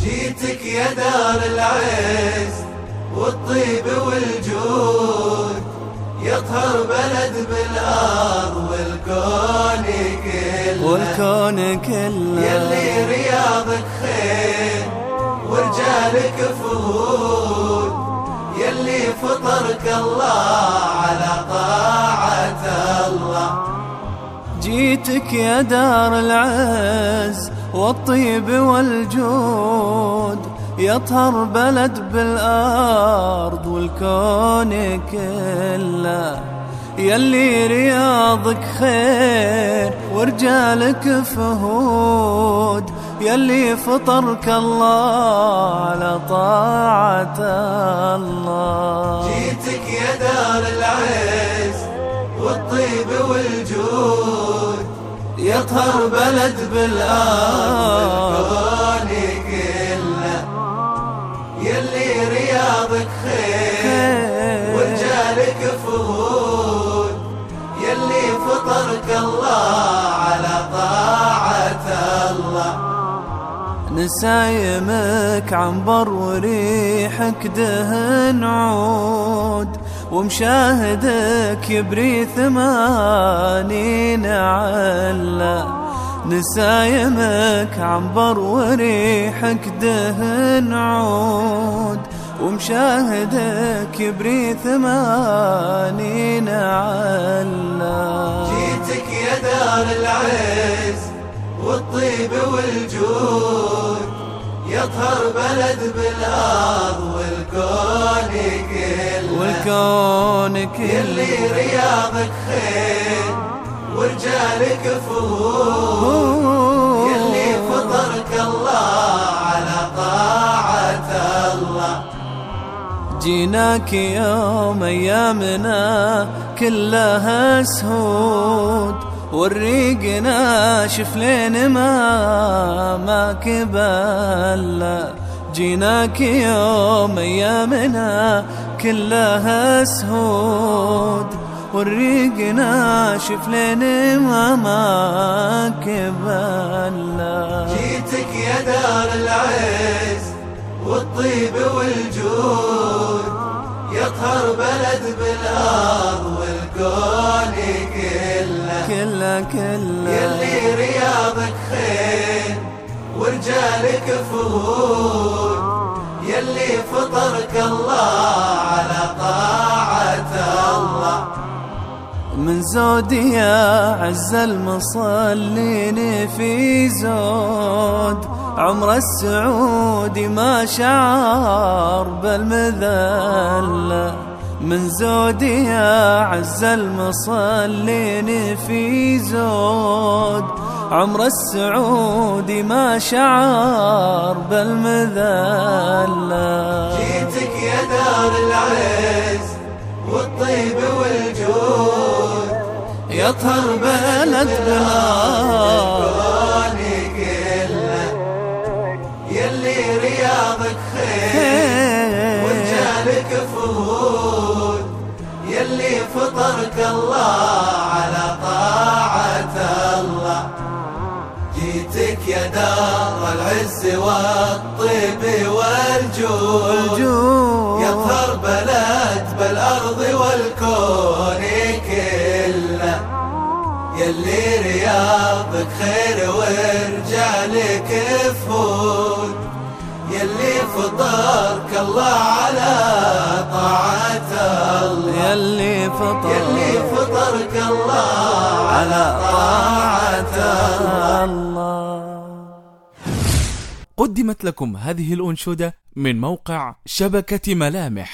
جيتك يا دار العز والطيب والجود يطهر بلد بالأرض والكون كله. والكون كله. يلي رياضك خير ورجالك فهود يلي فطرك الله جيتك يا دار العز والطيب والجود يطهر بلد بالأرض والكون كله. يلي رياضك خير ورجالك فهود يلي فطرك الله على طاعة الله. جيتك يا دار العز والطيب والجود يطهر بلد بالأرض كله. يلي رياضك خير ورجالك فهود يلي فطرك الله على طاعة الله. نسايمك عنبر وريحك دهن عود. ومشاهدك يبري ثمانين علا نسايمك عنبر وريحك دهن عود. ومشاهدك يبري ثمانين علا جيتك يا دار العز والطيب والجود. يطهر بلد بالأرض والكون كله. والكون كله. يلي رياضك خير ورجالك فهود يلي فطرك الله على طاعة الله. جيناك يوم أيامنا كلها سهود. والريق ناشف لين ما ما كبل جيناك يوم أيامنا كلها سهود والريق ناشف لين ما ما كبل جيتك يا دار العز والطيب والجود. يطهر بلد بالأرض والكون كله. كله كله. يلي رياضك خير ورجالك فهود يلي فطرك الله على طاعة الله. من زودي يا عز المصلين في زود عمر السعودي ما شعر بالمذلة. من زودي يا عز المصلين في زود. عمر السعودي ما شعر بالمذلة. جيتك يا دار العز والطيب والجود. يطهر بلد بلاد. يلي رياضك خير. ورجالك فهود يلي فطرك الله على طاعة الله. جيتك يا دار العز والطيب والجود. الجود يطهر بلد بالأرض والكون كله. يلي رياضك خير ورجالك فهود يلي فطرك الله على طاعة الله. قدمت لكم هذه الأنشودة من موقع شبكة ملامح.